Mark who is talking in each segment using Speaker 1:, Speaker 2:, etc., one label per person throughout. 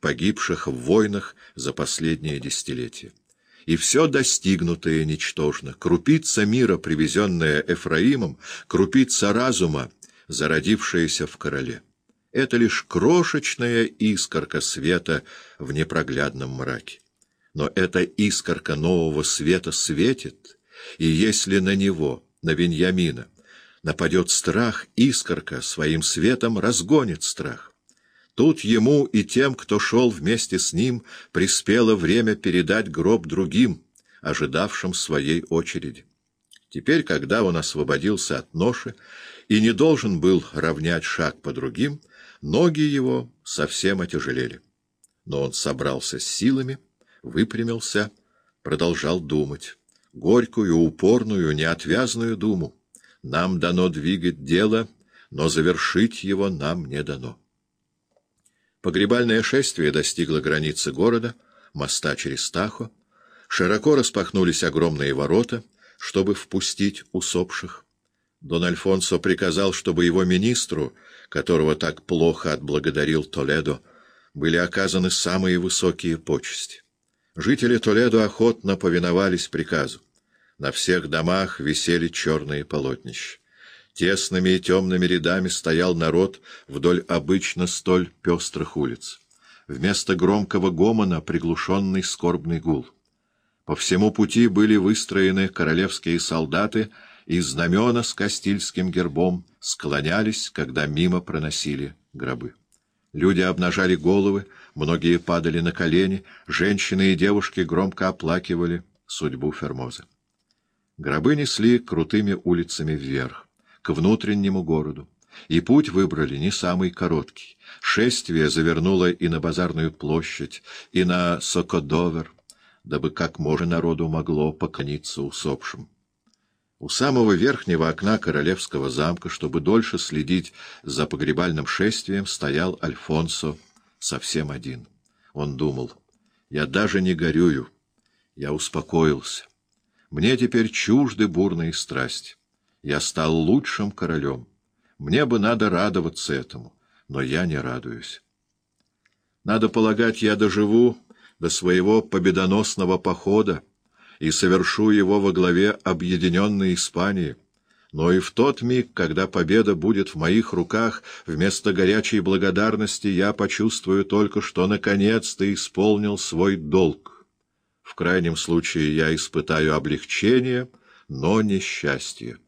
Speaker 1: погибших в войнах за последние десятилетия. И все достигнутое ничтожно. Крупица мира, привезенная Эфраимом, крупица разума, зародившаяся в короле. Это лишь крошечная искорка света в непроглядном мраке. Но эта искорка нового света светит, и если на него, на Веньямина, нападет страх, искорка своим светом разгонит страх. Тут ему и тем, кто шел вместе с ним, приспело время передать гроб другим, ожидавшим своей очереди. Теперь, когда он освободился от ноши и не должен был равнять шаг по другим, ноги его совсем отяжелели. Но он собрался с силами, выпрямился, продолжал думать. Горькую, упорную, неотвязную думу. Нам дано двигать дело, но завершить его нам не дано. Погребальное шествие достигло границы города, моста через Тахо. Широко распахнулись огромные ворота, чтобы впустить усопших. Дон Альфонсо приказал, чтобы его министру, которого так плохо отблагодарил Толедо, были оказаны самые высокие почести. Жители Толедо охотно повиновались приказу. На всех домах висели черные полотнища. Тесными и темными рядами стоял народ вдоль обычно столь пестрых улиц. Вместо громкого гомона приглушенный скорбный гул. По всему пути были выстроены королевские солдаты, и знамена с Кастильским гербом склонялись, когда мимо проносили гробы. Люди обнажали головы, многие падали на колени, женщины и девушки громко оплакивали судьбу Фермоза. Гробы несли крутыми улицами вверх, к внутреннему городу, и путь выбрали не самый короткий. Шествие завернуло и на базарную площадь, и на Сокодовер, дабы как можно народу могло поклониться усопшим. У самого верхнего окна королевского замка, чтобы дольше следить за погребальным шествием, стоял Альфонсо совсем один. Он думал, «Я даже не горюю, я успокоился». Мне теперь чужды бурные страсти. Я стал лучшим королем. Мне бы надо радоваться этому, но я не радуюсь. Надо полагать, я доживу до своего победоносного похода и совершу его во главе объединенной Испании. Но и в тот миг, когда победа будет в моих руках, вместо горячей благодарности я почувствую только, что наконец-то исполнил свой долг». В крайнем случае я испытаю облегчение, но не счастье.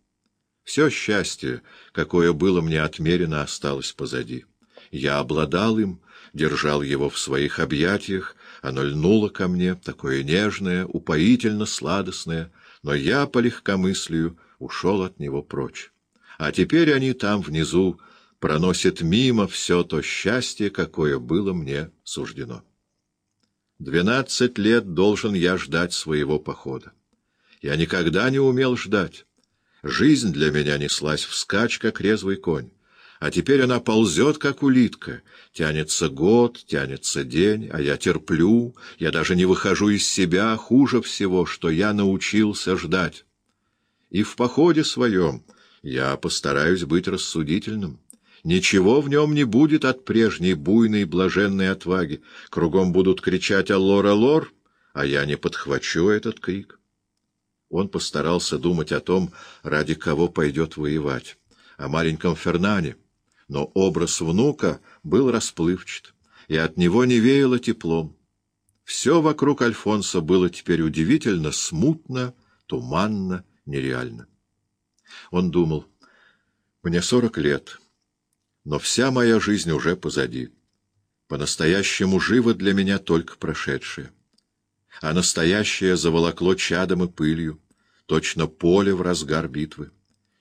Speaker 1: Все счастье, какое было мне отмерено, осталось позади. Я обладал им, держал его в своих объятиях, оно льнуло ко мне, такое нежное, упоительно сладостное, но я по легкомыслию ушел от него прочь. А теперь они там внизу проносят мимо все то счастье, какое было мне суждено. Двенадцать лет должен я ждать своего похода. Я никогда не умел ждать. Жизнь для меня неслась вскачь, как резвый конь. А теперь она ползет, как улитка. Тянется год, тянется день, а я терплю, я даже не выхожу из себя, хуже всего, что я научился ждать. И в походе своем я постараюсь быть рассудительным. Ничего в нем не будет от прежней буйной блаженной отваги. Кругом будут кричать «Аллор, аллор!», а я не подхвачу этот крик. Он постарался думать о том, ради кого пойдет воевать, о маленьком Фернане, но образ внука был расплывчат, и от него не веяло теплом. Все вокруг Альфонса было теперь удивительно смутно, туманно, нереально. Он думал, «Мне сорок лет». Но вся моя жизнь уже позади. По-настоящему живо для меня только прошедшее. А настоящее заволокло чадом и пылью, точно поле в разгар битвы.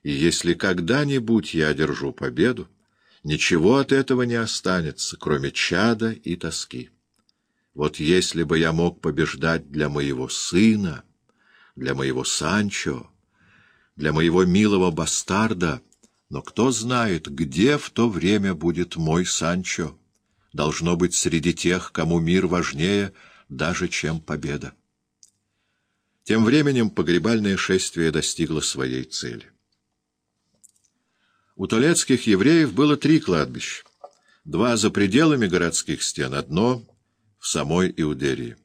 Speaker 1: И если когда-нибудь я одержу победу, ничего от этого не останется, кроме чада и тоски. Вот если бы я мог побеждать для моего сына, для моего Санчо, для моего милого бастарда — но кто знает, где в то время будет мой Санчо? Должно быть среди тех, кому мир важнее даже, чем победа. Тем временем погребальное шествие достигло своей цели. У толецких евреев было три кладбища. Два за пределами городских стен, одно в самой Иудерии.